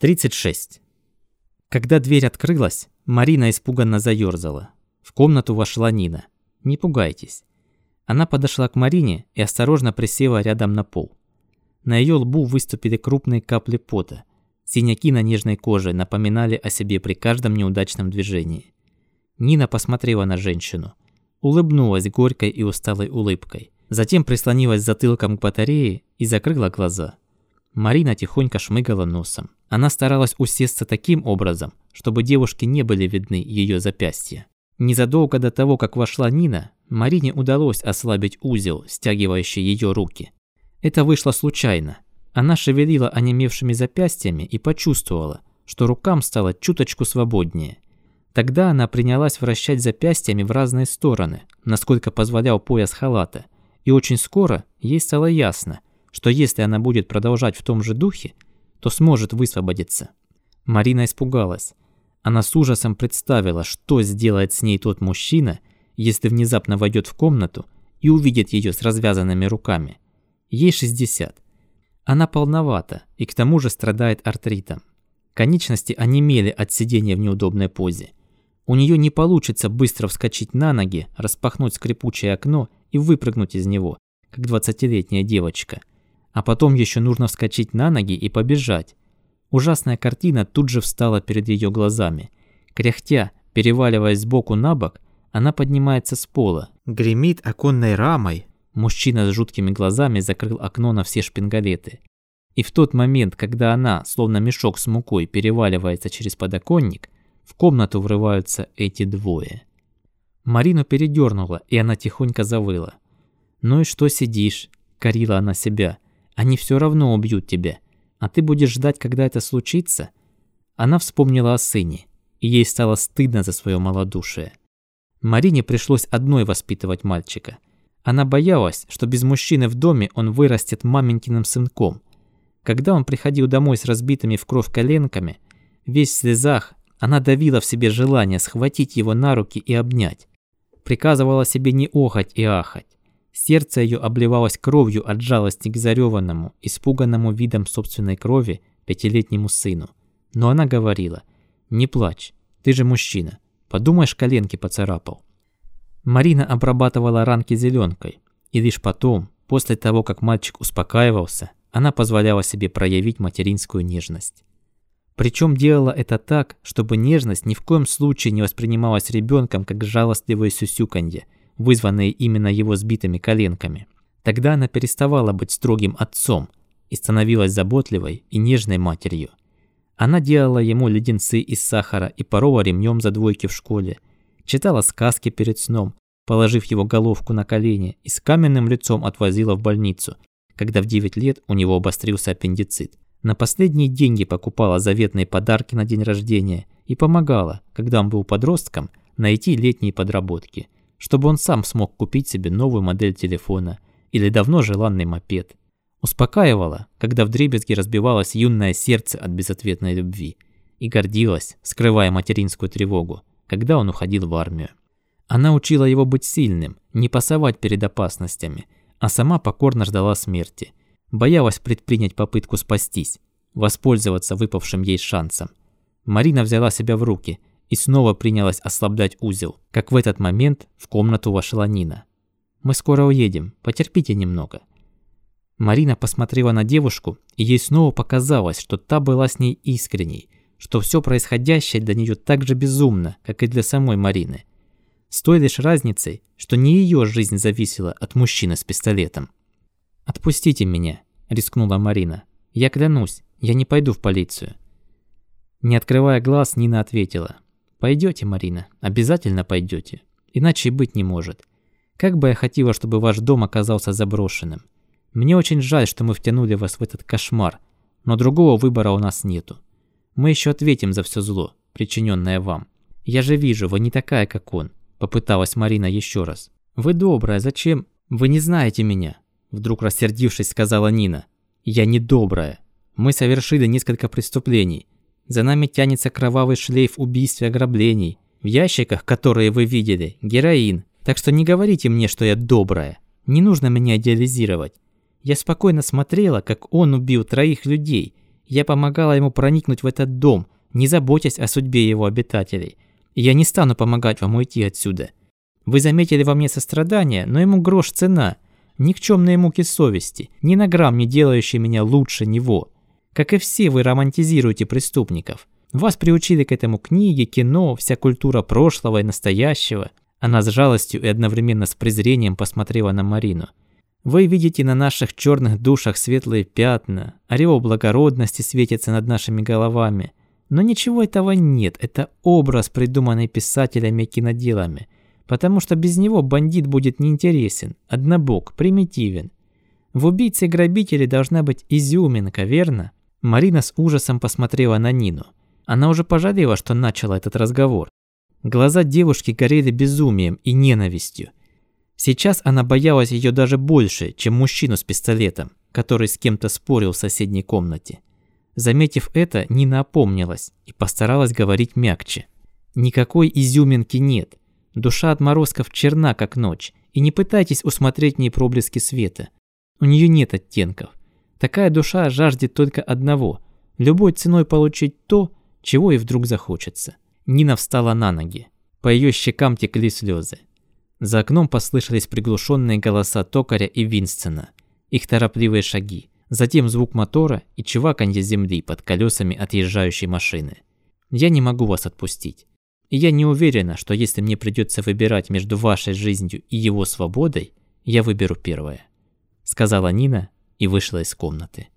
36. Когда дверь открылась, Марина испуганно заёрзала. В комнату вошла Нина. Не пугайтесь. Она подошла к Марине и осторожно присела рядом на пол. На её лбу выступили крупные капли пота. Синяки на нежной коже напоминали о себе при каждом неудачном движении. Нина посмотрела на женщину. Улыбнулась горькой и усталой улыбкой. Затем прислонилась затылком к батарее и закрыла глаза. Марина тихонько шмыгала носом. Она старалась усесться таким образом, чтобы девушке не были видны ее запястья. Незадолго до того, как вошла Нина, Марине удалось ослабить узел, стягивающий ее руки. Это вышло случайно. Она шевелила онемевшими запястьями и почувствовала, что рукам стало чуточку свободнее. Тогда она принялась вращать запястьями в разные стороны, насколько позволял пояс халата, и очень скоро ей стало ясно, что если она будет продолжать в том же духе, то сможет высвободиться. Марина испугалась. Она с ужасом представила, что сделает с ней тот мужчина, если внезапно войдет в комнату и увидит ее с развязанными руками. Ей 60. Она полновата и к тому же страдает артритом. Конечности онемели от сидения в неудобной позе. У нее не получится быстро вскочить на ноги, распахнуть скрипучее окно и выпрыгнуть из него, как двадцатилетняя девочка – а потом еще нужно вскочить на ноги и побежать. Ужасная картина тут же встала перед ее глазами. Кряхтя, переваливаясь сбоку на бок, она поднимается с пола. Гремит оконной рамой. Мужчина с жуткими глазами закрыл окно на все шпингалеты. И в тот момент, когда она, словно мешок с мукой, переваливается через подоконник, в комнату врываются эти двое. Марину передернула, и она тихонько завыла. «Ну и что сидишь?» – корила она себя – они все равно убьют тебя, а ты будешь ждать, когда это случится?» Она вспомнила о сыне, и ей стало стыдно за свое малодушие. Марине пришлось одной воспитывать мальчика. Она боялась, что без мужчины в доме он вырастет маменькиным сынком. Когда он приходил домой с разбитыми в кровь коленками, весь в слезах, она давила в себе желание схватить его на руки и обнять. Приказывала себе не охать и ахать. Сердце ее обливалось кровью от жалости к зареванному, испуганному видом собственной крови пятилетнему сыну. Но она говорила, «Не плачь, ты же мужчина, подумаешь, коленки поцарапал». Марина обрабатывала ранки зеленкой, и лишь потом, после того, как мальчик успокаивался, она позволяла себе проявить материнскую нежность. Причем делала это так, чтобы нежность ни в коем случае не воспринималась ребенком как жалостливое сюсюканье – вызванные именно его сбитыми коленками. Тогда она переставала быть строгим отцом и становилась заботливой и нежной матерью. Она делала ему леденцы из сахара и порола ремнем за двойки в школе, читала сказки перед сном, положив его головку на колени и с каменным лицом отвозила в больницу, когда в 9 лет у него обострился аппендицит. На последние деньги покупала заветные подарки на день рождения и помогала, когда он был подростком, найти летние подработки – чтобы он сам смог купить себе новую модель телефона или давно желанный мопед. Успокаивала, когда вдребезги разбивалось юное сердце от безответной любви, и гордилась, скрывая материнскую тревогу, когда он уходил в армию. Она учила его быть сильным, не пасовать перед опасностями, а сама покорно ждала смерти. Боялась предпринять попытку спастись, воспользоваться выпавшим ей шансом. Марина взяла себя в руки и снова принялась ослаблять узел, как в этот момент в комнату вошла Нина. «Мы скоро уедем, потерпите немного». Марина посмотрела на девушку, и ей снова показалось, что та была с ней искренней, что все происходящее для нее так же безумно, как и для самой Марины. С той лишь разницей, что не ее жизнь зависела от мужчины с пистолетом. «Отпустите меня», – рискнула Марина. «Я клянусь, я не пойду в полицию». Не открывая глаз, Нина ответила. Пойдете, Марина, обязательно пойдете. Иначе и быть не может. Как бы я хотела, чтобы ваш дом оказался заброшенным. Мне очень жаль, что мы втянули вас в этот кошмар, но другого выбора у нас нету. Мы еще ответим за все зло, причиненное вам. Я же вижу, вы не такая, как он, попыталась Марина еще раз. Вы добрая, зачем? Вы не знаете меня, вдруг рассердившись, сказала Нина. Я не добрая. Мы совершили несколько преступлений, за нами тянется кровавый шлейф убийств и ограблений. В ящиках, которые вы видели, героин. Так что не говорите мне, что я добрая. Не нужно меня идеализировать. Я спокойно смотрела, как он убил троих людей, Я помогала ему проникнуть в этот дом, не заботясь о судьбе его обитателей. Я не стану помогать вам уйти отсюда. Вы заметили во мне сострадание, но ему грош цена. Никчемные муки совести, ни на грамм не делающие меня лучше него. Как и все, вы романтизируете преступников. Вас приучили к этому книги, кино, вся культура прошлого и настоящего. Она с жалостью и одновременно с презрением посмотрела на Марину. Вы видите на наших черных душах светлые пятна, ореол благородности светится над нашими головами. Но ничего этого нет, это образ, придуманный писателями и киноделами. Потому что без него бандит будет неинтересен, однобок, примитивен. В убийце и грабителе должна быть изюминка, верно? Марина с ужасом посмотрела на Нину. Она уже пожалела, что начала этот разговор. Глаза девушки горели безумием и ненавистью. Сейчас она боялась ее даже больше, чем мужчину с пистолетом, который с кем-то спорил в соседней комнате. Заметив это, Нина опомнилась и постаралась говорить мягче. Никакой изюминки нет. Душа отморозков черна, как ночь, и не пытайтесь усмотреть в ней проблески света. У нее нет оттенков. Такая душа жаждет только одного – любой ценой получить то, чего ей вдруг захочется. Нина встала на ноги. По ее щекам текли слезы. За окном послышались приглушенные голоса токаря и Винстона, их торопливые шаги, затем звук мотора и чуваканье земли под колесами отъезжающей машины. Я не могу вас отпустить. И я не уверена, что если мне придется выбирать между вашей жизнью и его свободой, я выберу первое, сказала Нина и вышла из комнаты.